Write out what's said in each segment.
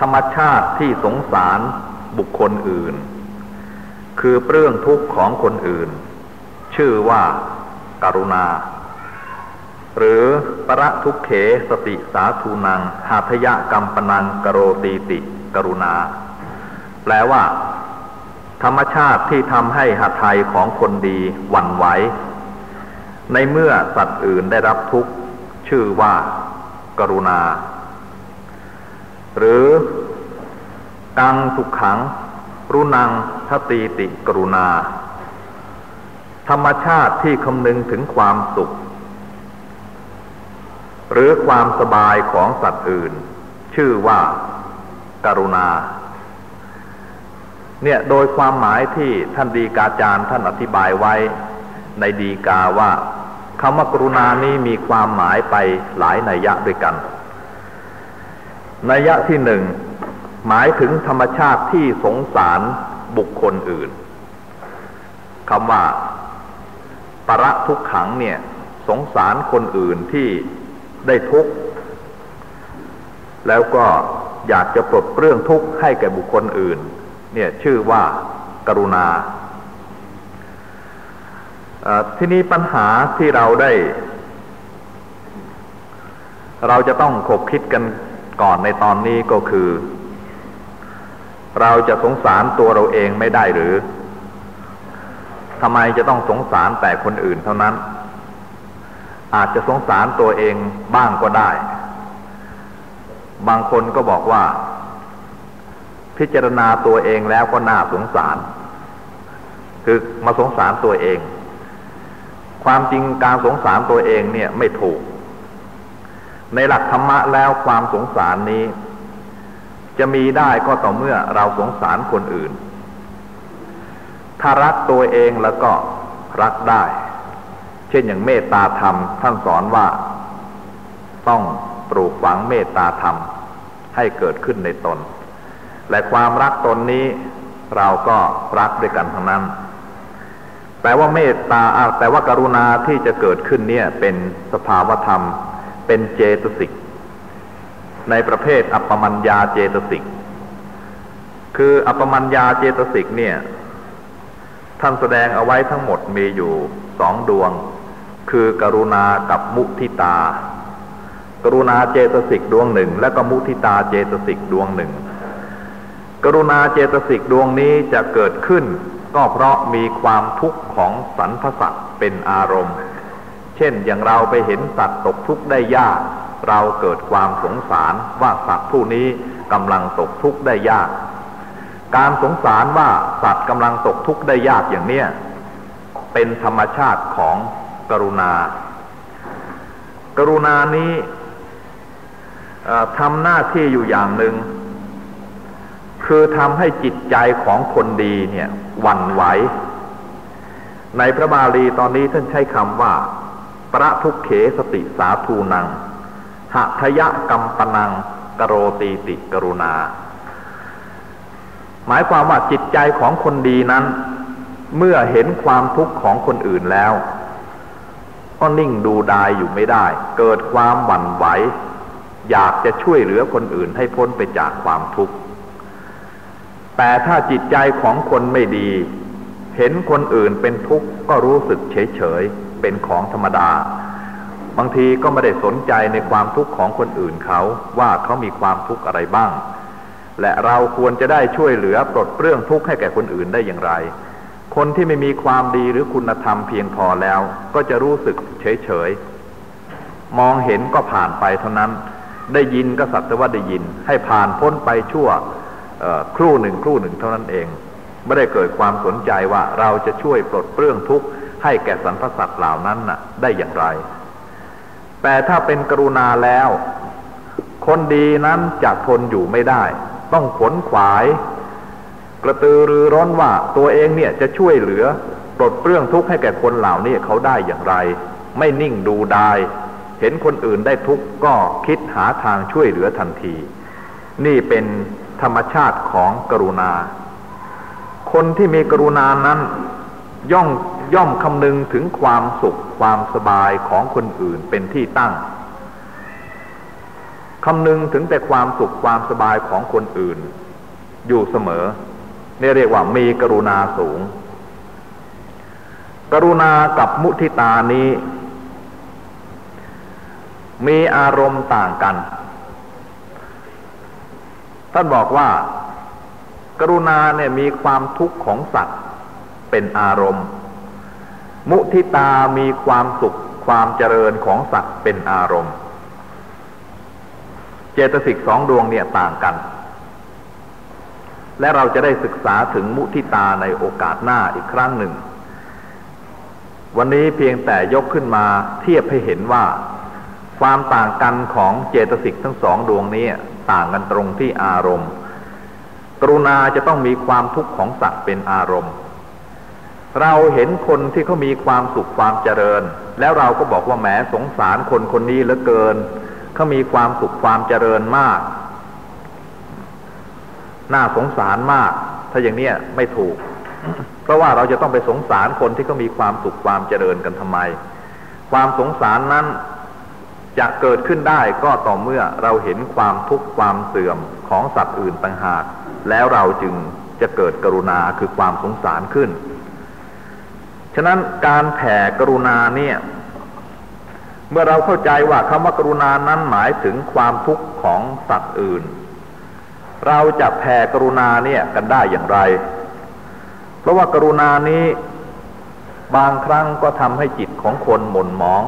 ธรรมชาติที่สงสารบุคคลอื่น คือเรื่องทุกข์ของคนอื่น ชื่อว่าการุณา หรือประทุกเขสติสาธุนังหาทยะกัมปนังกโรตีติกรุณา แปลว่า ธรรมชาติที่ทำให้หัตถยของคนดีหวั่นไหว ในเมื่อสัตว์อื่นได้รับทุกข์ ชื่อว่า กรุณา หรือกังสุขขัง รุนังทตีติกรุณา ธรรมชาติที่คำนึงถึงความสุข หรือความสบายของสัตว์อื่น ชื่อว่าการุณา เนี่ยโดยความหมายที่ท่านดีกาจารย์ท่านอธิบายไว้ในดีกาว่าคำว่ากรุณานี้มีความหมายไปหลายนัยยะด้วยกัน นัยยะที่หนึ่งหมายถึงธรรมชาติที่สงสารบุคคลอื่นคำว่าประทุกขังเนี่ย สงสารคนอื่นที่ได้ทุกข์ แล้วก็อยากจะปลดเปลื้องทุกข์ให้แก่บุคคลอื่น เนี่ยชื่อว่ากรุณา ที่นี้ปัญหาที่เราได้ เราจะต้องคบคิดกัน ก่อนในตอนนี้ก็คือ เราจะสงสารตัวเราเองไม่ได้หรือทำไมจะต้องสงสารแต่คนอื่นเท่านั้น อาจจะสงสารตัวเองบ้างก็ได้ บางคนก็บอกว่า พิจารณาตัวเองแล้วก็น่าสงสาร คือมาสงสารตัวเอง ความจริงการสงสารตัวเองเนี่ยไม่ถูก ในหลักธรรมะแล้วความสงสารนี้ จะมีได้ก็ต่อเมื่อเราสงสารคนอื่น ถ้ารักตัวเองแล้วก็รักได้ เช่นอย่างเมตตาธรรม ท่านสอนว่า ต้องปลูกฝังเมตตาธรรมให้เกิดขึ้นในตน และความรักตนนี้เราก็รักด้วยกันทั้งนั้น แต่ว่าเมตตาแต่ว่าการุณาที่จะเกิดขึ้นเนี่ยเป็นสภาวธรรม เป็นเจตสิก ในประเภทอัปปมัญญาเจตสิก คืออัปปมัญญาเจตสิกเนี่ย ท่านแสดงเอาไว้ทั้งหมดมีอยู่สองดวง คือกรุณากับมุทิตา กรุณาเจตสิกดวงหนึ่ง และก็มุทิตาเจตสิกดวงหนึ่ง กรุณาเจตสิกดวงนี้จะเกิดขึ้น ก็เพราะมีความทุกข์ของสรรพสัตว์เป็นอารมณ์ เช่นอย่างเราไปเห็นสัตว์ตกทุกข์ได้ยาก เราเกิดความสงสารว่าสัตว์ผู้นี้กำลังตกทุกข์ได้ยาก การสงสารว่าสัตว์กำลังตกทุกข์ได้ยากอย่างเนี้ยเป็นธรรมชาติของกรุณา กรุณานี้ทำหน้าที่อยู่อย่างหนึ่ง คือทำให้จิตใจของคนดีเนี่ยหวั่นไหว ในพระบาลีตอนนี้ท่านใช้คำว่า ประทุกเขสติสาทูนังหะทยะกัมปนังกโรตีติกรุณา หมายความว่าจิตใจของคนดีนั้น เมื่อเห็นความทุกข์ของคนอื่นแล้ว ก็นิ่งดูดายอยู่ไม่ได้ เกิดความหวั่นไหวอยากจะช่วยเหลือคนอื่นให้พ้นไปจากความทุกข์ แต่ถ้าจิตใจของคนไม่ดี เห็นคนอื่นเป็นทุกข์ก็รู้สึกเฉยเฉย เป็นของธรรมดา บางทีก็ไม่ได้สนใจในความทุกข์ของคนอื่นเขาว่าเขามีความทุกข์อะไรบ้าง และเราควรจะได้ช่วยเหลือปลดเปลื้องทุกข์ให้แก่คนอื่นได้อย่างไร คนที่ไม่มีความดีหรือคุณธรรมเพียงพอแล้ว ก็จะรู้สึกเฉยเฉยมองเห็นก็ผ่านไปเท่านั้น ได้ยินก็สัตว์ว่าได้ยิน ให้ผ่านพ้นไปชั่วครู่หนึ่งครู่หนึ่งเท่านั้นเอง ไม่ได้เกิดความสนใจว่าเราจะช่วยปลดเปลื้องทุกข์ ให้แก่สรรพสัตว์เหล่านั้นน่ะ ได้อย่างไร แต่ถ้าเป็นกรุณาแล้ว คนดีนั้นจะทนอยู่ไม่ได้ ต้องขนขวาย กระตือรือร้นว่าตัวเองเนี่ยจะช่วยเหลือปลดเปลื้องทุกข์ให้แก่คนเหล่านี้เขาได้อย่างไร ไม่นิ่งดูดายเห็นคนอื่นได้ทุกข์ก็คิดหาทางช่วยเหลือทันที นี่เป็นธรรมชาติของกรุณา คนที่มีกรุณานั้น ย่อม ย่อมคำนึงถึงความสุขความสบายของคนอื่นเป็นที่ตั้งคำนึงถึงแต่ความสุขความสบายของคนอื่น อยู่เสมอนี่เรียกว่ามีกรุณาสูง กรุณากับมุทิตานี้ มีอารมณ์ต่างกัน ท่านบอกว่า กรุณาเนี่ยมีความทุกข์ของสัตว์เป็นอารมณ์ มุทิตามีความสุขความเจริญของสัตว์เป็นอารมณ์ เจตสิกสองดวงเนี่ยต่างกัน และเราจะได้ศึกษาถึงมุทิตาในโอกาสหน้าอีกครั้งหนึ่ง วันนี้เพียงแต่ยกขึ้นมาเทียบให้เห็นว่า ความต่างกันของเจตสิกทั้งสองดวงนี้ต่างกันตรงที่อารมณ์ กรุณาจะต้องมีความทุกข์ของสัตว์เป็นอารมณ์ เราเห็นคนที่เขามีความสุขความเจริญ แล้วเราก็บอกว่าแหมสงสารคนคนนี้เหลือเกินเขามีความสุขความเจริญมาก น่าสงสารมาก ถ้าอย่างเนี้ยไม่ถูก เพราะว่าเราจะต้องไปสงสารคนที่เขามีความสุขความเจริญกันทำไม ความสงสารนั้นจะเกิดขึ้นได้ก็ต่อเมื่อเราเห็นความทุกข์ความเสื่อมของสัตว์อื่นต่างหาก แล้วเราจึงจะเกิดกรุณาคือความสงสารขึ้น ฉะนั้นการแผ่กรุณาเนี่ย เมื่อเราเข้าใจว่าคำว่ากรุณานั้นหมายถึงความทุกข์ของสัตว์อื่น เราจะแผ่กรุณาเนี่ยกันได้อย่างไร เพราะว่ากรุณานี้บางครั้งก็ทำให้จิตของคนหม่นหมอง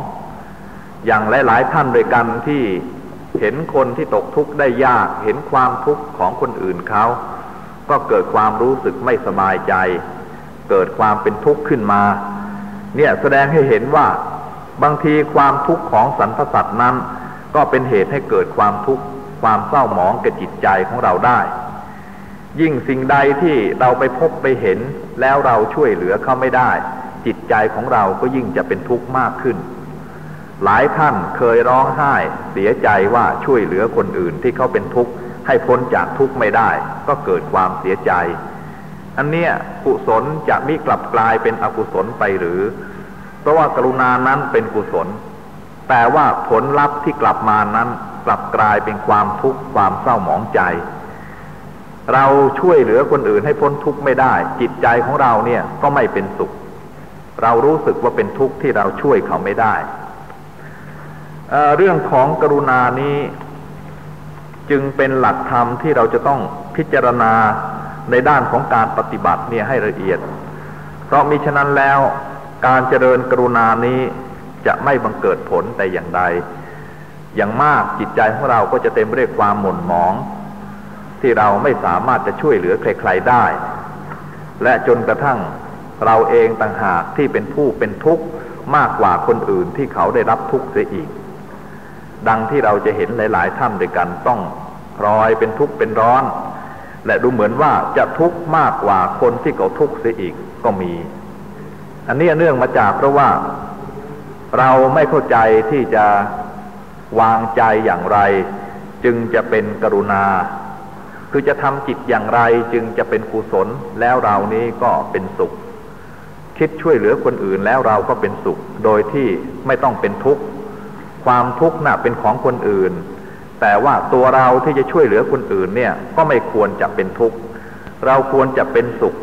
อย่างหลาย ๆ ท่านโดยกันที่เห็นคนที่ตกทุกข์ได้ยาก เห็นความทุกข์ของคนอื่นเขา ก็เกิดความรู้สึกไม่สบายใจ เกิดความเป็นทุกข์ขึ้นมา เนี่ยแสดงให้เห็นว่าบางทีความทุกข์ของสรรพสัตว์นั้น ก็เป็นเหตุให้เกิดความทุกข์ความเศร้าหมองแก่จิตใจของเราได้ ยิ่งสิ่งใดที่เราไปพบไปเห็น แล้วเราช่วยเหลือเขาไม่ได้ จิตใจของเราก็ยิ่งจะเป็นทุกข์มากขึ้น หลายท่านเคยร้องไห้เสียใจว่าช่วยเหลือคนอื่นที่เขาเป็นทุกข์ให้พ้นจากทุกข์ไม่ได้ ก็เกิดความเสียใจ อันเนี้ยกุศลจะมิกลับกลายเป็นอกุศลไปหรือ เพราะว่ากรุณานั้นเป็นกุศล แต่ว่าผลลัพธ์ที่กลับมานั้นกลับกลายเป็นความทุกข์ความเศร้าหมองใจ เราช่วยเหลือคนอื่นให้พ้นทุกข์ไม่ได้ จิตใจของเราเนี่ยก็ไม่เป็นสุข เรารู้สึกว่าเป็นทุกข์ที่เราช่วยเขาไม่ได้เเรื่องของกรุณานี้จึงเป็นหลักธรรมที่เราจะต้องพิจารณา ในด้านของการปฏิบัติเนี่ยให้ละเอียด เพราะมิฉะนั้นแล้วการเจริญกรุณานี้จะไม่บังเกิดผลแต่อย่างใด อย่างมากจิตใจของเราก็จะเต็มไปด้วยความหม่นหมอง ที่เราไม่สามารถจะช่วยเหลือใครๆได้ และจนกระทั่งเราเองต่างหากที่เป็นผู้เป็นทุกข์มากกว่าคนอื่นที่เขาได้รับทุกข์เสียอีก ดังที่เราจะเห็นหลาย ๆ ท่านด้วยกันต้องพลอยเป็นทุกข์เป็นร้อน และดูเหมือนว่าจะทุกข์มากกว่าคนที่เขาทุกข์เสียอีกก็มี อันนี้เนื่องมาจากเพราะว่าเราไม่เข้าใจที่จะวางใจอย่างไร จึงจะเป็นกรุณา คือจะทำจิตอย่างไรจึงจะเป็นกุศลแล้วเรานี้ก็เป็นสุข คิดช่วยเหลือคนอื่นแล้วเราก็เป็นสุข โดยที่ไม่ต้องเป็นทุกข์ ความทุกข์น่ะเป็นของคนอื่น แต่ว่าตัวเราที่จะช่วยเหลือคนอื่นเนี่ยก็ไม่ควรจะเป็นทุกข์ เราควรจะเป็นสุข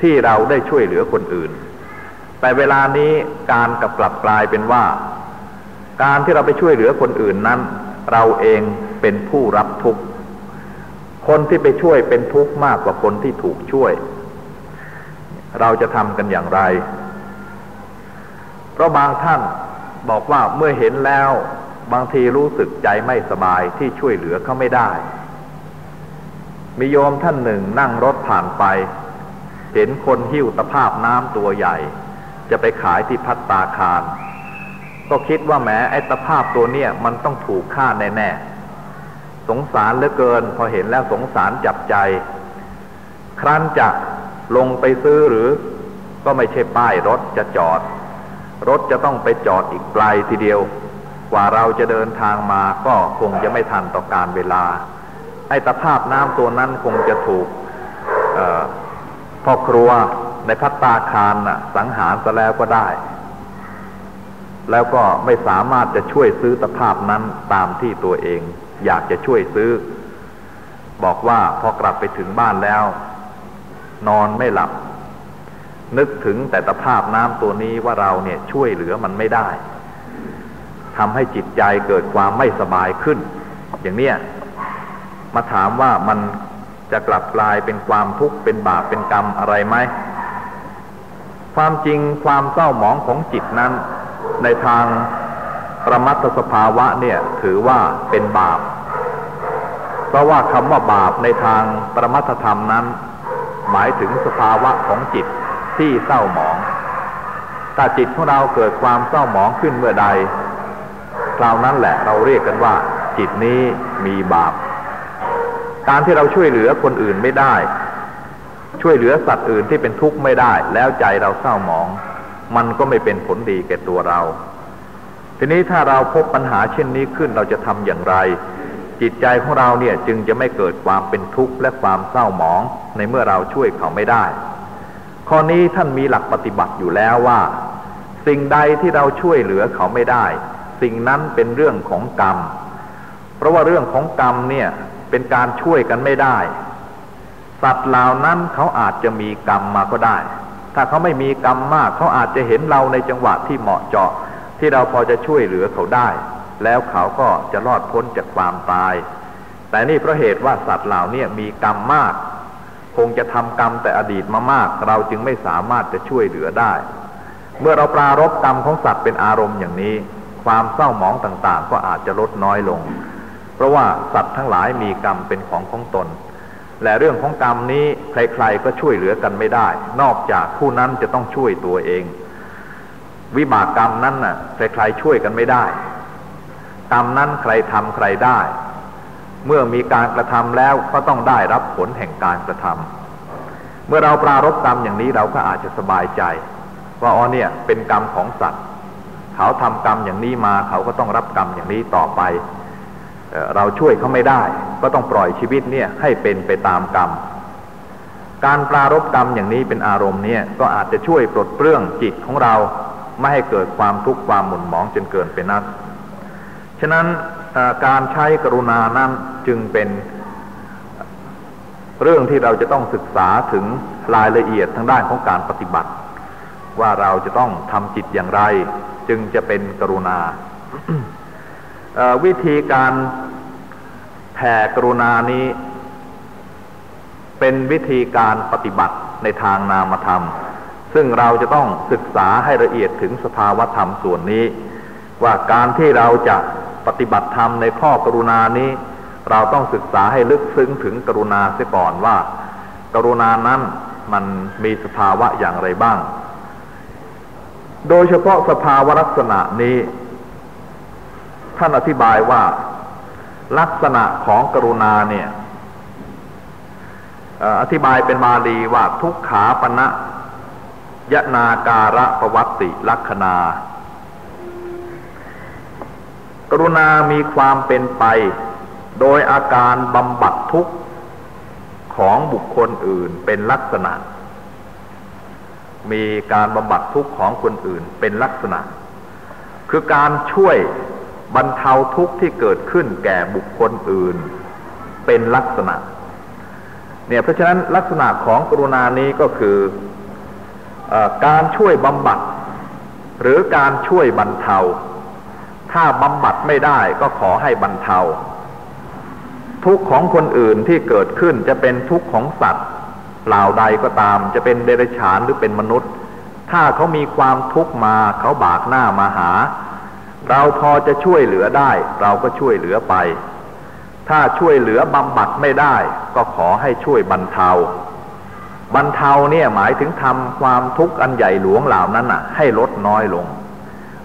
ที่เราได้ช่วยเหลือคนอื่น แต่เวลานี้การกับกลับกลายเป็นว่า การที่เราไปช่วยเหลือคนอื่นนั้น เราเองเป็นผู้รับทุกข์ คนที่ไปช่วยเป็นทุกข์มากกว่าคนที่ถูกช่วย เราจะทำกันอย่างไร เพราะบางท่านบอกว่าเมื่อเห็นแล้ว บางทีรู้สึกใจไม่สบายที่ช่วยเหลือเขาไม่ได้ มีโยมท่านหนึ่งนั่งรถผ่านไป เห็นคนหิ้วตะภาพน้ำตัวใหญ่ จะไปขายที่พัตตาคาร ก็คิดว่าแม้ไอ้ตะภาพตัวเนี้ยมันต้องถูกฆ่าแน่ๆ สงสารเหลือเกิน พอเห็นแล้วสงสารจับใจ ครั้นจะลงไปซื้อหรือก็ไม่ใช่ป้ายรถจะจอด รถจะต้องไปจอดอีกไกลทีเดียว ว่าเราจะเดินทางมาก็คงจะไม่ทันต่อการเวลา ไอ้ตะภาพน้ำตัวนั้นคงจะถูกพ่อครัวในพัตตาคารนะสังหารซะแล้วก็ได้ แล้วก็ไม่สามารถจะช่วยซื้อตะภาพนั้นตามที่ตัวเอง อยากจะช่วยซื้อ บอกว่าพอกลับไปถึงบ้านแล้ว นอนไม่หลับ นึกถึงแต่ตภาพน้ำตัวนี้ว่าเราเนี่ยช่วยเหลือมันไม่ได้ ทำให้จิตใจเกิดความไม่สบายขึ้น อย่างเนี้ยมาถามว่ามันจะกลับกลายเป็นความทุกข์เป็นบาปเป็นกรรมอะไรไหมความจริงความเศร้าหมองของจิตนั้น ในทางประมัตสภาวะเนี่ยถือว่าเป็นบาป เพราะว่าคำว่าบาปในทางประมัตธรรมนั้น หมายถึงสภาวะของจิตที่เศร้าหมอง ถ้าจิตของเราเกิดความเศร้าหมองขึ้นเมื่อใด คราวนั้นแหละเราเรียกกันว่า จิตนี้มีบาป การที่เราช่วยเหลือคนอื่นไม่ได้ ช่วยเหลือสัตว์อื่นที่เป็นทุกข์ไม่ได้ แล้วใจเราเศร้าหมอง มันก็ไม่เป็นผลดีแก่ตัวเรา ทีนี้ถ้าเราพบปัญหาเช่นนี้ขึ้นเราจะทำอย่างไร จิตใจของเราเนี่ยจึงจะไม่เกิดความเป็นทุกข์และความเศร้าหมอง ในเมื่อเราช่วยเขาไม่ได้ ข้อนี้ท่านมีหลักปฏิบัติอยู่แล้วว่าสิ่งใดที่เราช่วยเหลือเขาไม่ได้ สิ่งนั้นเป็นเรื่องของกรรม เพราะว่าเรื่องของกรรมเนี่ยเป็นการช่วยกันไม่ได้ สัตว์เหล่านั้นเขาอาจจะมีกรรมมาก็ได้ ถ้าเขาไม่มีกรรมมาก เขาอาจจะเห็นเราในจังหวะที่เหมาะเจาะ ที่เราพอจะช่วยเหลือเขาได้ แล้วเขาก็จะรอดพ้นจากความตาย แต่นี่เพราะเหตุว่าสัตว์เหล่านี้มีกรรมมาก คงจะทำกรรมแต่อดีตมามาก เราจึงไม่สามารถจะช่วยเหลือได้เมื่อเราปรารบกรรมของสัตว์เป็นอารมณ์อย่างนี้ ความเศร้าหมองต่างๆ ก็อาจจะลดน้อยลง เพราะว่าสัตว์ทั้งหลายมีกรรมเป็นของของตน และเรื่องของกรรมนี้ใครๆก็ช่วยเหลือกันไม่ได้ นอกจากผู้นั้นจะต้องช่วยตัวเอง วิบากกรรมนั้นน่ะใครๆช่วยกันไม่ได้ กรรมนั้นใครทำใครได้ เมื่อมีการกระทำแล้วก็ต้องได้รับผลแห่งการกระทำเมื่อเราปรารบกรรมอย่างนี้เราก็อาจจะสบายใจ ว่าอ๋อเนี่ยเป็นกรรมของสัตว์ เขาทำกรรมอย่างนี้มาเขาก็ต้องรับกรรมอย่างนี้ต่อไปเเราช่วยเขาไม่ได้ ก็ต้องปล่อยชีวิตเนี่ยให้เป็นไปตามกรรม การปรารบกรรมอย่างนี้เป็นอารมณ์เนี่ยก็อาจจะช่วยปลดเปลื้องจิตของเราไม่ให้เกิดความทุกข์ความหมุนหมองจนเกินไปนัก ฉะนั้นการใช้กรุณานั้นจึงเป็นเรื่องที่เราจะต้องศึกษาถึงรายละเอียดทางด้านของการปฏิบัติ ว่าเราจะต้องทำจิตอย่างไร จึงจะเป็นกรุณา วิธีการแผ่กรุณานี้ เป็นวิธีการปฏิบัติในทางนามธรรม ซึ่งเราจะต้องศึกษาให้ละเอียดถึงสภาวธรรมส่วนนี้ ว่าการที่เราจะปฏิบัติธรรมในข้อกรุณานี้ เราต้องศึกษาให้ลึกซึ้งถึงกรุณาเสียก่อนว่า กรุณานั้นมันมีสภาวะอย่างไรบ้าง โดยเฉพาะสภาวลักษณะนี้ ท่านอธิบายว่าลักษณะของกรุณาเนี่ยอธิบายเป็นมาลีว่าทุกขาปณะยะนาการะประวัติลักษณากรุณามีความเป็นไป โดยอาการบำบัดทุกข์ของบุคคลอื่นเป็นลักษณะ มีการบำบัดทุกข์ของคนอื่นเป็นลักษณะ คือการช่วยบรรเทาทุกข์ที่เกิดขึ้นแก่บุคคลอื่น เป็นลักษณะเนี่ยเพราะฉะนั้นลักษณะของกรุณานี้ก็คืออการช่วยบำบัด หรือการช่วยบรรเทา ถ้าบำบัดไม่ได้ก็ขอให้บรรเทา ทุกข์ของคนอื่นที่เกิดขึ้นจะเป็นทุกข์ของสัตว์ เหล่าใดก็ตาม จะเป็นเดรัจฉานหรือเป็นมนุษย์ ถ้าเขามีความทุกข์มาเขาบากหน้ามาหา เราพอจะช่วยเหลือได้ เราก็ช่วยเหลือไป ถ้าช่วยเหลือบำบัดไม่ได้ ก็ขอให้ช่วยบรรเทาบรรเทาเนี่ยหมายถึงทำความทุกข์อันใหญ่หลวงเหล่านั้นน่ะ ให้ลดน้อยลง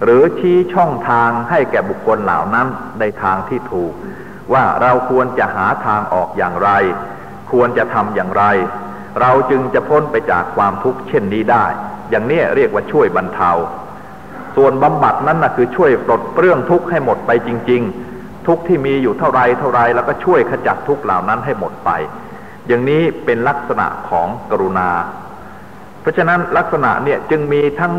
หรือชี้ช่องทางให้แก่บุคคลเหล่านั้นในทางที่ถูก ว่าเราควรจะหาทางออกอย่างไร ควรจะทำอย่างไร เราจึงจะพ้นไปจากความทุกข์เช่นนี้ได้ อย่างนี้เรียกว่าช่วยบรรเทา ส่วนบำบัดนั้นนะคือช่วยปลดเปลื้องทุกข์ให้หมดไปจริง ๆ ทุกข์ที่มีอยู่เท่าไรเท่าไรแล้วก็ช่วยขจัดทุกข์เหล่านั้นให้หมดไป อย่างนี้เป็นลักษณะของกรุณา เพราะฉะนั้นลักษณะเนี่ยจึงมีทั้ง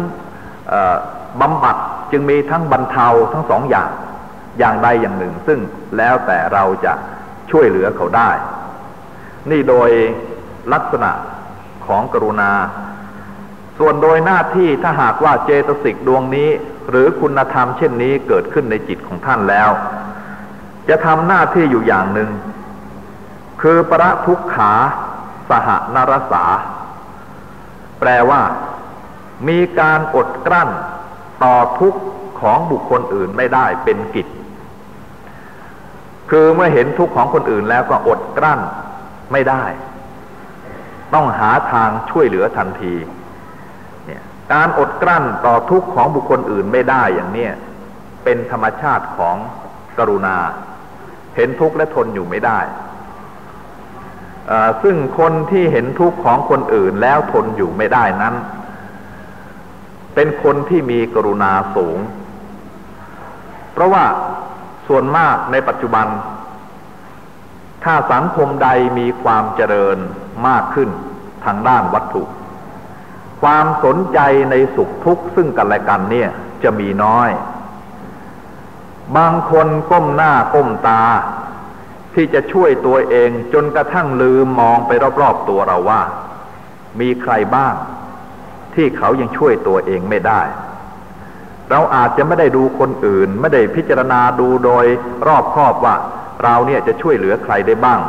บำบัดจึงมีทั้งบรรเทาทั้งสองอย่างอย่างใดอย่างหนึ่ง ซึ่งแล้วแต่เราจะช่วยเหลือเขาได้ นี่โดย ลักษณะของกรุณา ส่วนโดยหน้าที่ถ้าหากว่าเจตสิกดวงนี้ หรือคุณธรรมเช่นนี้เกิดขึ้นในจิตของท่านแล้ว จะทำหน้าที่อยู่อย่างหนึ่ง คือประทุกขาสหนรสา แปลว่า มีการอดกลั้นต่อทุกข์ของบุคคลอื่นไม่ได้เป็นกิจ คือเมื่อเห็นทุกข์ของคนอื่นแล้วก็อดกลั้นไม่ได้ ต้องหาทางช่วยเหลือทันทีเนี่ยการอดกลั้นต่อทุกข์ของบุคคลอื่นไม่ได้อย่างเนี้ยเป็นธรรมชาติของกรุณา เห็นทุกข์และทนอยู่ไม่ได้ ซึ่งคนที่เห็นทุกข์ของคนอื่นแล้วทนอยู่ไม่ได้นั้น เป็นคนที่มีกรุณาสูง เพราะว่าส่วนมากในปัจจุบัน ถ้าสังคมใดมีความเจริญ มากขึ้นทางด้านวัตถุ ความสนใจในสุขทุกข์ซึ่งกันและกันเนี่ยจะมีน้อย บางคนก้มหน้าก้มตา ที่จะช่วยตัวเองจนกระทั่งลืมมองไปรอบๆตัวเราว่า มีใครบ้าง ที่เขายังช่วยตัวเองไม่ได้เราอาจจะไม่ได้ดูคนอื่น ไม่ได้พิจารณาดูโดยรอบครอบว่า เราเนี่ยจะช่วยเหลือใครได้บ้าง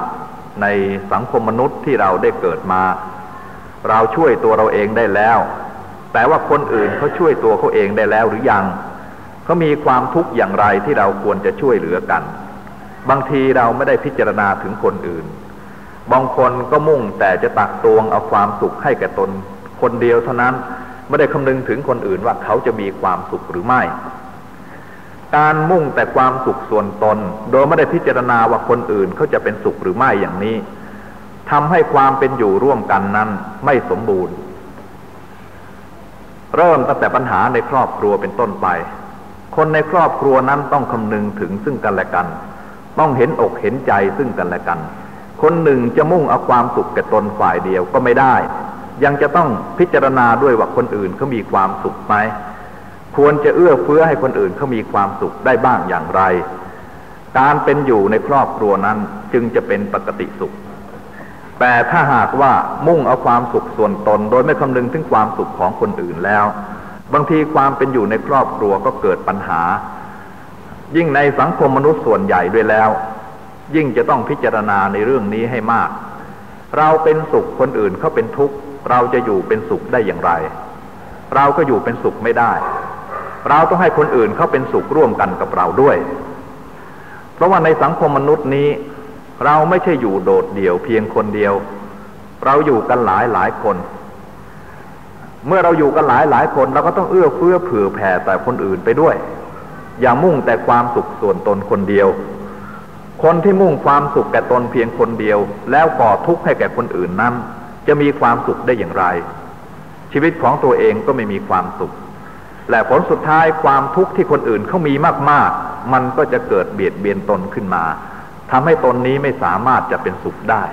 ในสังคมมนุษย์ที่เราได้เกิดมา เราช่วยตัวเราเองได้แล้ว แต่ว่าคนอื่นเขาช่วยตัวเขาเองได้แล้วหรือยังเขามีความทุกข์อย่างไรที่เราควรจะช่วยเหลือกัน บางทีเราไม่ได้พิจารณาถึงคนอื่น บางคนก็มุ่งแต่จะตักตวงเอาความสุขให้แก่ตน คนเดียวเท่านั้นไม่ได้คำนึงถึงคนอื่นว่าเขาจะมีความสุขหรือไม่ การมุ่งแต่ความสุขส่วนตน โดยไม่ได้พิจารณาว่าคนอื่นเขาจะเป็นสุขหรือไม่อย่างนี้ทำให้ความเป็นอยู่ร่วมกันนั้นไม่สมบูรณ์ เริ่มตั้งแต่ปัญหาในครอบครัวเป็นต้นไป คนในครอบครัวนั้นต้องคำนึงถึงซึ่งกันและกัน ต้องเห็นอกเห็นใจซึ่งกันและกัน คนหนึ่งจะมุ่งเอาความสุขแก่ตนฝ่ายเดียวก็ไม่ได้ ยังจะต้องพิจารณาด้วยว่าคนอื่นเขามีความสุขไหม ควรจะเอื้อเฟื้อให้คนอื่นเขามีความสุขได้บ้างอย่างไร การเป็นอยู่ในครอบครัวนั้นจึงจะเป็นปกติสุข แต่ถ้าหากว่ามุ่งเอาความสุขส่วนตน โดยไม่คำนึงถึงความสุขของคนอื่นแล้ว บางทีความเป็นอยู่ในครอบครัวก็เกิดปัญหา ยิ่งในสังคมมนุษย์ส่วนใหญ่ด้วยแล้ว ยิ่งจะต้องพิจารณาในเรื่องนี้ให้มาก เราเป็นสุขคนอื่นเขาเป็นทุกข์ เราจะอยู่เป็นสุขได้อย่างไร เราก็อยู่เป็นสุขไม่ได้ เราต้องให้คนอื่นเขาเป็นสุขร่วมกันกับเราด้วย เพราะว่าในสังคมมนุษย์นี้ เราไม่ใช่อยู่โดดเดี่ยวเพียงคนเดียว เราอยู่กันหลายหลายคน เมื่อเราอยู่กันหลายหลายคนเราก็ต้องเอื้อเฟื้อเผื่อแผ่แต่คนอื่นไปด้วย อย่ามุ่งแต่ความสุขส่วนตนคนเดียว คนที่มุ่งความสุขแก่ตนเพียงคนเดียว แล้วก่อทุกข์ให้แก่คนอื่นนั้น จะมีความสุขได้อย่างไร ชีวิตของตัวเองก็ไม่มีความสุข และผลสุดท้ายความทุกข์ที่คนอื่นเขามีมาก ๆ มันก็จะเกิดเบียดเบียนตนขึ้นมาทำให้ตนนี้ไม่สามารถจะเป็นสุขได้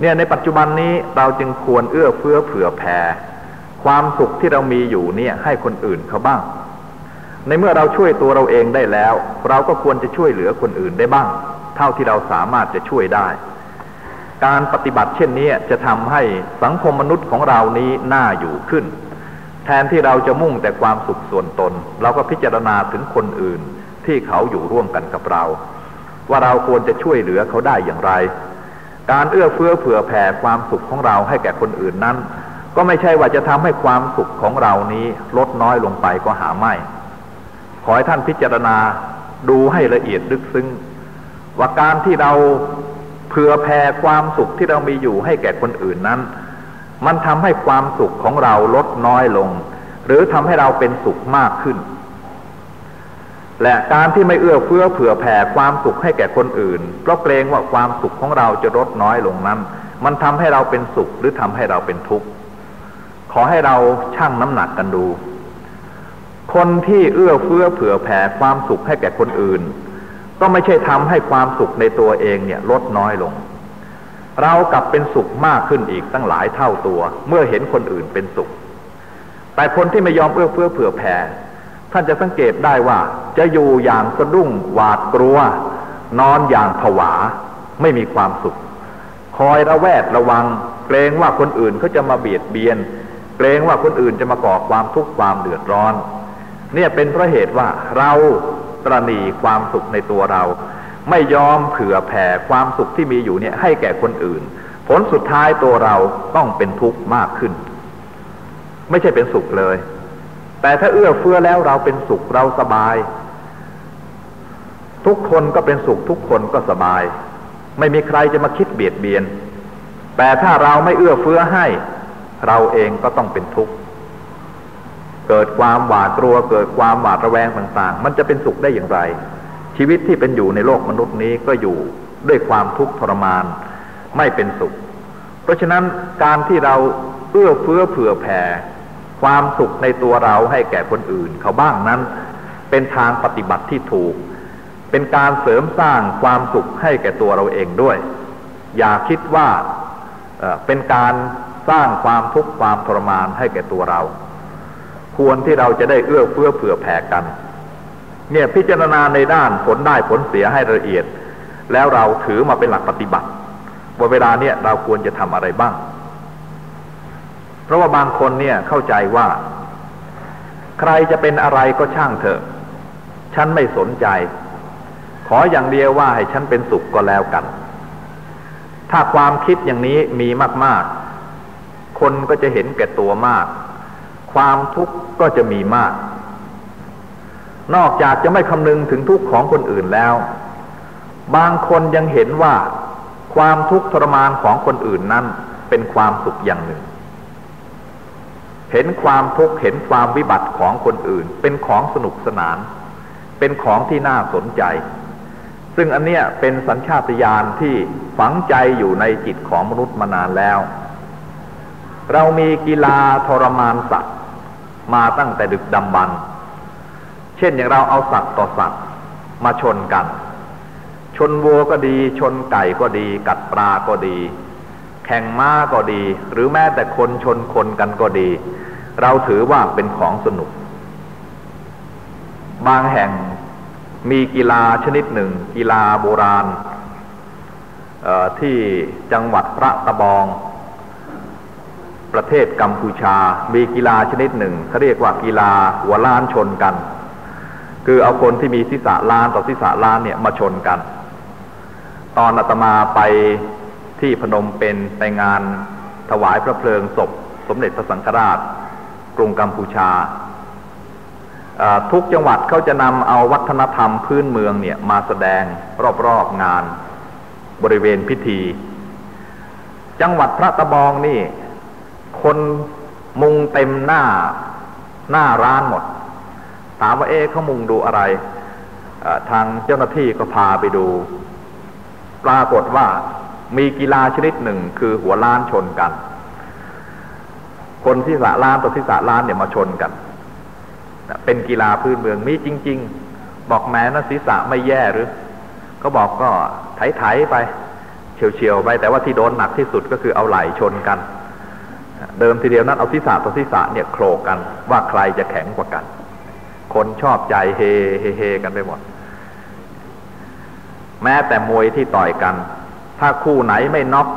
เนี่ยในปัจจุบันนี้เราจึงควรเอื้อเฟื้อเผื่อแผ่ ความสุขที่เรามีอยู่เนี่ยให้คนอื่นเขาบ้าง ในเมื่อเราช่วยตัวเราเองได้แล้ว เราก็ควรจะช่วยเหลือคนอื่นได้บ้าง เท่าที่เราสามารถจะช่วยได้ การปฏิบัติเช่นนี้จะทำให้สังคมมนุษย์ของเรานี้น่าอยู่ขึ้น แทนที่เราจะมุ่งแต่ความสุขส่วนตน เราก็พิจารณาถึงคนอื่นที่เขาอยู่ร่วมกันกับเรา ว่าเราควรจะช่วยเหลือเขาได้อย่างไร การเอื้อเฟื้อเผื่อแผ่ความสุขของเราให้แก่คนอื่นนั้น ก็ไม่ใช่ว่าจะทำให้ความสุขของเรานี้ลดน้อยลงไปก็หาไม่ ขอให้ท่านพิจารณาดูให้ละเอียดลึกซึ้งว่าการที่เราเผื่อแผ่ความสุขที่เรามีอยู่ให้แก่คนอื่นนั้น มันทำให้ความสุขของเราลดน้อยลง หรือทำให้เราเป็นสุขมากขึ้น และการที่ไม่เอื้อเฟื้อเผื่อแผ่ความสุขให้แก่คนอื่น เพราะเกรงว่าความสุขของเราจะลดน้อยลงนั้น มันทำให้เราเป็นสุขหรือทำให้เราเป็นทุกข์ขอให้เราชั่งน้ำหนักกันดู คนที่เอื้อเฟื้อเผื่อแผ่ความสุขให้แก่คนอื่น ก็ไม่ใช่ทำให้ความสุขในตัวเองเนี่ยลดน้อยลง เรากลับเป็นสุขมากขึ้นอีกตั้งหลายเท่าตัว เมื่อเห็นคนอื่นเป็นสุข แต่คนที่ไม่ยอมเอื้อเฟื้อเผื่อแผ่ท่านจะสังเกตได้ว่าจะอยู่อย่างสะดุ้งหวาดกลัว นอนอย่างผวา ไม่มีความสุข คอยระแวดระวัง เกรงว่าคนอื่นเขาจะมาเบียดเบียน เกรงว่าคนอื่นจะมาก่อความทุกข์ความเดือดร้อน เนี่ยเป็นเพราะเหตุว่าเราตรณีความสุขในตัวเรา ไม่ยอมเผื่อแผ่ความสุขที่มีอยู่เนี่ยให้แก่คนอื่น ผลสุดท้ายตัวเราต้องเป็นทุกข์มากขึ้น ไม่ใช่เป็นสุขเลย แต่ถ้าเอื้อเฟื้อแล้วเราเป็นสุขเราสบาย ทุกคนก็เป็นสุขทุกคนก็สบาย ไม่มีใครจะมาคิดเบียดเบียน แต่ถ้าเราไม่เอื้อเฟื้อให้ เราเองก็ต้องเป็นทุกข์เกิดความหวาดกลัวเกิดความหวาดระแวงต่าง ๆ มันจะเป็นสุขได้อย่างไร ชีวิตที่เป็นอยู่ในโลกมนุษย์นี้ก็อยู่ด้วยความทุกข์ทรมานไม่เป็นสุข เพราะฉะนั้นการที่เราเอื้อเฟื้อเผื่อแผ่ ความสุขในตัวเราให้แก่คนอื่น เขาบ้างนั้น เป็นทางปฏิบัติที่ถูก เป็นการเสริมสร้างความสุขให้แก่ตัวเราเองด้วย อย่าคิดว่าเป็นการสร้างความทุกข์ความทรมานให้แก่ตัวเรา ควรที่เราจะได้เอื้อเฟื้อเผื่อแผ่กัน เนี่ยพิจารณาในด้านผลได้ผลเสียให้ละเอียด แล้วเราถือมาเป็นหลักปฏิบัติว่าเวลาเนี่ยเราควรจะทำอะไรบ้าง เพราะว่าบางคนเนี่ยเข้าใจว่า ใครจะเป็นอะไรก็ช่างเถอะ ฉันไม่สนใจ ขออย่างเดียวว่าให้ฉันเป็นสุขก็แล้วกัน ถ้าความคิดอย่างนี้มีมาก ๆ คนก็จะเห็นแก่ตัวมาก ความทุกข์ก็จะมีมาก นอกจากจะไม่คำนึงถึงทุกข์ของคนอื่นแล้ว บางคนยังเห็นว่าความทุกข์ทรมานของคนอื่นนั้นเป็นความสุขอย่างหนึ่ง เห็นความทุกข์เห็นความวิบัติของคนอื่น เป็นของสนุกสนาน เป็นของที่น่าสนใจ ซึ่งอันเนี้ยเป็นสัญชาตญาณที่ฝังใจอยู่ในจิตของมนุษย์มานานแล้ว เรามีกีฬาทรมานสัตว์มาตั้งแต่ดึกดำบรร เช่นอย่างเราเอาสัตว์ต่อสัตว์มาชนกัน ชนวัวก็ดี ชนไก่ก็ดี กัดปลาก็ดี แข่งม้าก็ดี หรือแม้แต่คนชนคนกันก็ดี เราถือว่าเป็นของสนุก บางแห่งมีกีฬาชนิดหนึ่ง กีฬาโบราณที่จังหวัดพระตะบอง ประเทศกัมพูชา มีกีฬาชนิดหนึ่งเขาเรียกว่ากีฬาหัวล้านชนกัน คือเอาคนที่มีศีรษะล้านต่อศีรษะล้านเนี่ยมาชนกัน ตอนอาตมาไปที่พนมเป็นไปงานถวายพระเพลิงศพ สมเด็จพระสังฆราช กรุงกัมพูชา ทุกจังหวัดเขาจะนำเอาวัฒนธรรมพื้นเมืองเนี่ยมาแสดงรอบๆงานบริเวณพิธี จังหวัดพระตะบองนี่ คนมุงเต็มหน้าหน้าร้านหมด ถามว่าเอ๊เขามุงดูอะไร ทางเจ้าหน้าที่ก็พาไปดู ปรากฏว่ามีกีฬาชนิดหนึ่งคือหัวล้านชนกัน คนที่สะล้านตัวที่สะล้านเนี่ยมาชนกัน เป็นกีฬาพื้นเมืองมีจริง ๆ บอกแม้นะศีรษะไม่แย่หรือ ก็บอกก็ไถๆไปเฉียวๆไป แต่ว่าที่โดนหนักที่สุดก็คือเอาไหล่ชนกัน เดิมทีเดียวนั้นเอาศีรษะต่อศีรษะเนี่ยโครกกันว่าใครจะแข็งกว่ากัน คนชอบใจเฮเฮเฮกันไปหมด แม้แต่มวยที่ต่อยกัน ถ้าคู่ไหนไม่น็อก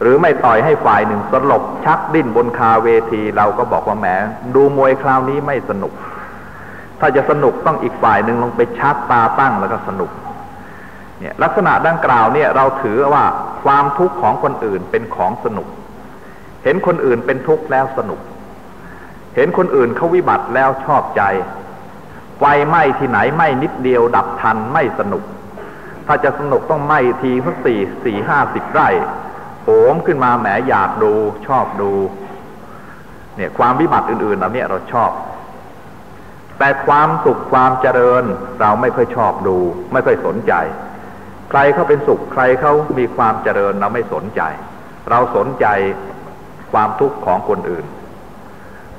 หรือไม่ต่อยให้ฝ่ายหนึ่งสลบชักดิ้นบนคาเวที เราก็บอกว่าแหมดูมวยคราวนี้ไม่สนุก ถ้าจะสนุกต้องอีกฝ่ายหนึ่งลงไปชักตาตั้งแล้วก็สนุก เนี่ยลักษณะดังกล่าวเนี่ยเราถือว่าความทุกข์ของคนอื่นเป็นของสนุก เห็นคนอื่นเป็นทุกข์แล้วสนุก เห็นคนอื่นเขาวิบัติแล้วชอบใจ ไฟไหม้ที่ไหนไหม้นิดเดียวดับทันไม่สนุก ถ้าจะสนุกต้องไหม้ทีสักสี่สี่ห้าสิบไร่โหมขึ้นมาแหมอยากดูชอบดู เนี่ยความวิบัติอื่นๆเราเนี่ยเราชอบ แต่ความสุขความเจริญเราไม่ค่อยชอบดู ไม่ค่อยสนใจ ใครเขาเป็นสุขใครเขามีความเจริญเราไม่สนใจ เราสนใจความทุกข์ของคนอื่น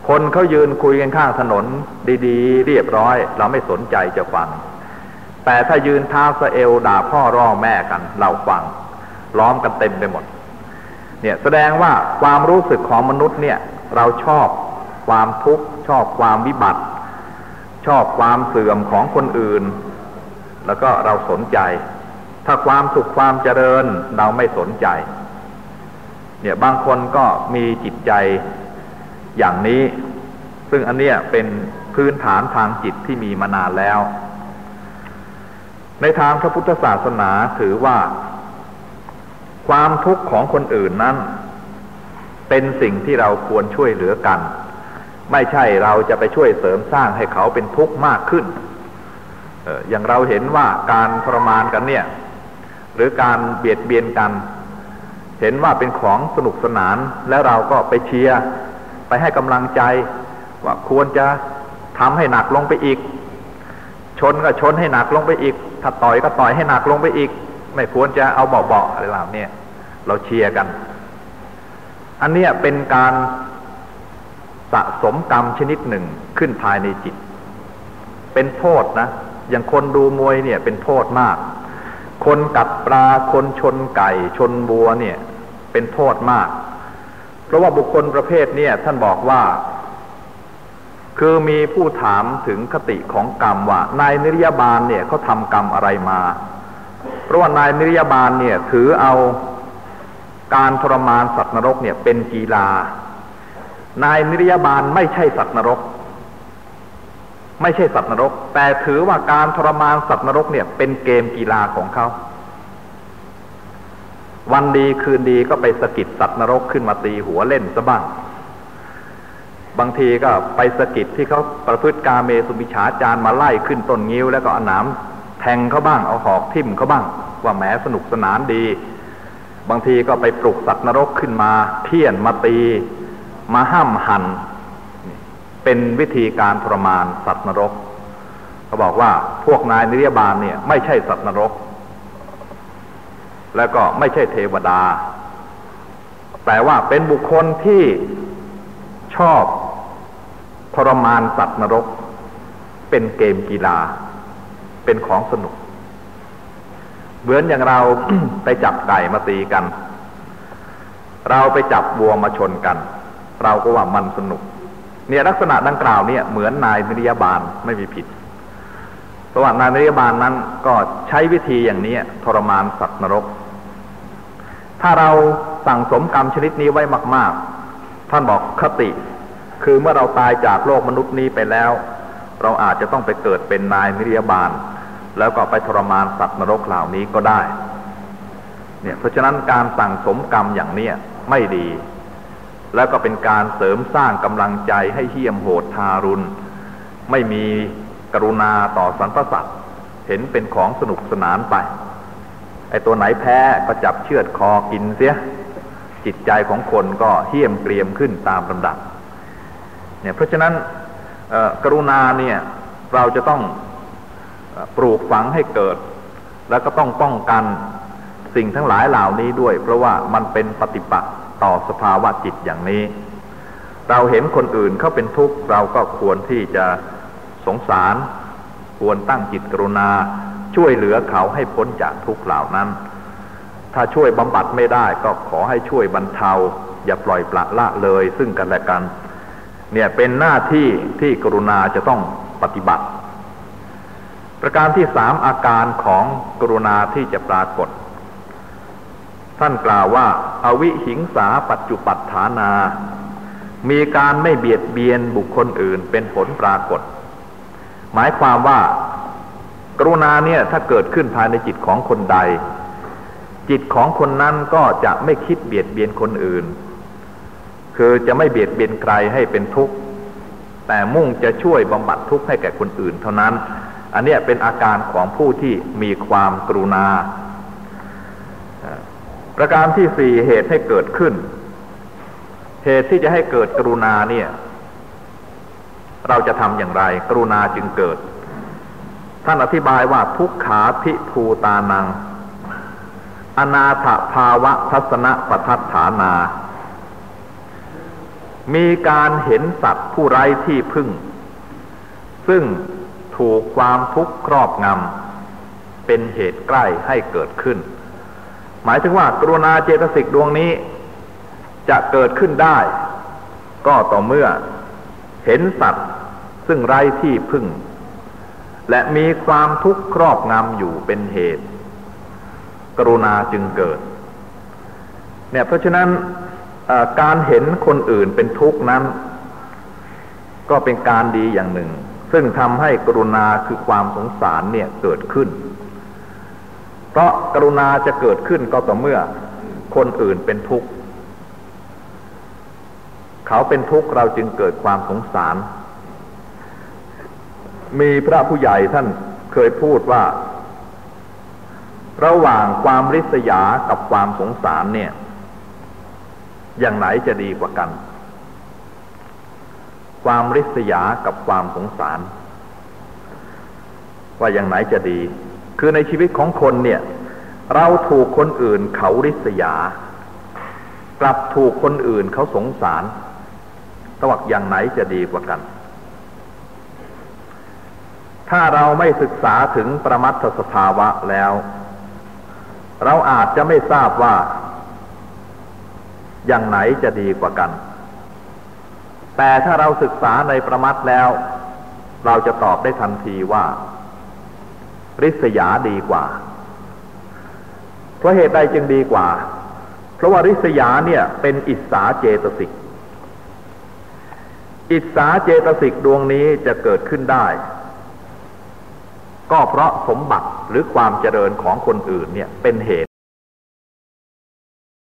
คนเขายืนคุยกันข้างถนนดีๆ เรียบร้อย เราไม่สนใจจะฟัง แต่ถ้ายืนท้าสเอวด่าพ่อร่อแม่กัน เราฟัง ล้อมกันเต็มไปหมด เนี่ยแสดงว่าความรู้สึกของมนุษย์เนี่ย เราชอบความทุกข์ชอบความวิบัติ ชอบความเสื่อมของคนอื่น แล้วก็เราสนใจ ถ้าความสุขความเจริญเราไม่สนใจ เนี่ยบางคนก็มีจิตใจ อย่างนี้ ซึ่งอันเนี้ยเป็นพื้นฐานทางจิตที่มีมานานแล้ว ในทางพระพุทธศาสนาถือว่า ความทุกข์ของคนอื่นนั้น เป็นสิ่งที่เราควรช่วยเหลือกัน ไม่ใช่เราจะไปช่วยเสริมสร้างให้เขาเป็นทุกข์มากขึ้นอย่างเราเห็นว่าการทรมานกันเนี่ย หรือการเบียดเบียนกัน เห็นว่าเป็นของสนุกสนานแล้วเราก็ไปเชียร์ ไปให้กำลังใจ ว่าควรจะทำให้หนักลงไปอีก ชนก็ชนให้หนักลงไปอีก ถ้าต่อยก็ต่อยให้หนักลงไปอีก ไม่ควรจะเอาเบาๆอะไรเหล่านี้เราเชียร์กัน อันนี้เป็นการสะสมกรรมชนิดหนึ่งขึ้นภายในจิต เป็นโทษนะ อย่างคนดูมวยเนี่ยเป็นโทษมาก คนกัดปลา คนชนไก่ ชนบัวเนี่ย เป็นโทษมาก ราะว่าบุคคลประเภทเนี่ยท่านบอกว่า คือมีผู้ถามถึงคติของกรรมว่านายนิรยาบาลเนี่ยเขาทำกรรมอะไรมา เพราะว่านายนิรยาบาลเนี่ยถือเอาการทรมานสัตว์นรกเนี่ยเป็นกีฬา นายนิรยาบาลไม่ใช่สัตว์นรก ไม่ใช่สัตว์นรก แต่ถือว่าการทรมานสัตว์นรกเนี่ยเป็นเกมกีฬาของเขา วันดีคืนดีก็ไปสะกิดสัตว์นรกขึ้นมาตีหัวเล่นซะบ้าง บางทีก็ไปสะกิดที่เขาประพฤติกาเมสุมิฉาจารมาไล่ขึ้นต้นงิ้ว แล้วก็อานามแทงเขาบ้างเอาหอกทิ่มเขาบ้าง ว่าแหมสนุกสนานดี บางทีก็ไปปลุกสัตว์นรกขึ้นมา เที่ยนมาตี มาห้ามหันเป็นวิธีการทรมานสัตว์นรกเขาบอกว่าพวกนายนิรยาบาลเนี่ย ไม่ใช่สัตว์นรก แล้วก็ไม่ใช่เทวดา แต่ว่าเป็นบุคคลที่ชอบทรมานสัตว์นรก เป็นเกมกีฬา เป็นของสนุก เหมือนอย่างเราไปจับไก่มาตีกัน เราไปจับวัวมาชนกัน เราก็ว่ามันสนุก เนี่ยลักษณะดังกล่าวเนี่ยเหมือนนายนิรยาบาลไม่มีผิดเพราะว่านายนิรยาบาลนั้นก็ใช้วิธีอย่างนี้ทรมานสัตว์นรก ถ้าเราสั่งสมกรรมชนิดนี้ไว้มาก ๆ ท่านบอกคติ คือเมื่อเราตายจากโลกมนุษย์นี้ไปแล้ว เราอาจจะต้องไปเกิดเป็นนายนิรยาบาล แล้วก็ไปทรมานสัตว์นรกเหล่านี้ก็ได้ เนี่ยเพราะฉะนั้นการสั่งสมกรรมอย่างเนี้ยไม่ดี แล้วก็เป็นการเสริมสร้างกำลังใจให้เหี้ยมโหดทารุณ ไม่มีกรุณาต่อสรรพสัตว์เห็นเป็นของสนุกสนานไป ไอ้ตัวไหนแพ้ก็จับเชือดคอกินเสีย จิตใจของคนก็เหี้ยมเกรียมขึ้นตามลำดับเนี่ยเพราะฉะนั้นกรุณาเนี่ยเราจะต้องปลูกฝังให้เกิด แล้วก็ต้องป้องกันสิ่งทั้งหลายเหล่านี้ด้วย เพราะว่ามันเป็นปฏิปักษ์ต่อสภาวะจิตอย่างนี้ เราเห็นคนอื่นเขาเป็นทุกข์เราก็ควรที่จะสงสาร ควรตั้งจิตกรุณา ช่วยเหลือเขาให้พ้นจากทุกข์เหล่านั้น ถ้าช่วยบำบัดไม่ได้ก็ขอให้ช่วยบรรเทา อย่าปล่อยปละละเลย ซึ่งกันและกัน เนี่ยเป็นหน้าที่ที่กรุณาจะต้องปฏิบัติ ประการที่สามอาการของกรุณาที่จะปรากฏ ท่านกล่าวว่าอาวิหิงสาปัจจุปัฏฐานา มีการไม่เบียดเบียนบุคคลอื่นเป็นผลปรากฏ หมายความว่า กรุณาเนี่ยถ้าเกิดขึ้นภายในจิตของคนใด จิตของคนนั้นก็จะไม่คิดเบียดเบียนคนอื่น คือจะไม่เบียดเบียนใครให้เป็นทุกข์แต่มุ่งจะช่วยบำบัดทุกข์ให้แก่คนอื่นเท่านั้น อันนี้เป็นอาการของผู้ที่มีความกรุณา ประการที่สี่เหตุให้เกิดขึ้น เหตุที่จะให้เกิดกรุณาเนี่ย เราจะทำอย่างไร กรุณาจึงเกิด ท่านอธิบายว่าทุกขาพิภูตานัง อนาถภาวะทัศนปทัฏฐานา มีการเห็นสัตว์ผู้ไร้ที่พึ่ง ซึ่งถูกความทุกข์ครอบงำ เป็นเหตุใกล้ให้เกิดขึ้น หมายถึงว่ากรุณาเจตสิกดวงนี้ จะเกิดขึ้นได้ ก็ต่อเมื่อเห็นสัตว์ซึ่งไร้ที่พึ่ง และมีความทุกข์ครอบงำอยู่เป็นเหตุ กรุณาจึงเกิด เนี่ยเพราะฉะนั้นการเห็นคนอื่นเป็นทุกข์นั้น ก็เป็นการดีอย่างหนึ่ง ซึ่งทำให้กรุณาคือความสงสารเนี่ยเกิดขึ้น เพราะกรุณาจะเกิดขึ้นก็ต่อเมื่อคนอื่นเป็นทุกข์ เขาเป็นทุกข์เราจึงเกิดความสงสาร มีพระผู้ใหญ่ท่านเคยพูดว่า ระหว่างความริษยากับความสงสารเนี่ย อย่างไหนจะดีกว่ากัน ความริษยากับความสงสาร ว่าอย่างไหนจะดี คือในชีวิตของคนเนี่ย เราถูกคนอื่นเขาริษยา กลับถูกคนอื่นเขาสงสารตวักอย่างไหนจะดีกว่ากัน ถ้าเราไม่ศึกษาถึงประมัตสภาวะแล้ว เราอาจจะไม่ทราบว่า อย่างไหนจะดีกว่ากัน แต่ถ้าเราศึกษาในประมัตแล้ว เราจะตอบได้ทันทีว่าริษยาดีกว่า เพราะเหตุใดจึงดีกว่า เพราะว่าริษยาเนี่ยเป็นอิสาเจตสิก อิสาเจตสิกดวงนี้จะเกิดขึ้นได้ ก็เพราะสมบัติหรือความเจริญของคนอื่นเนี่ยเป็นเหตุ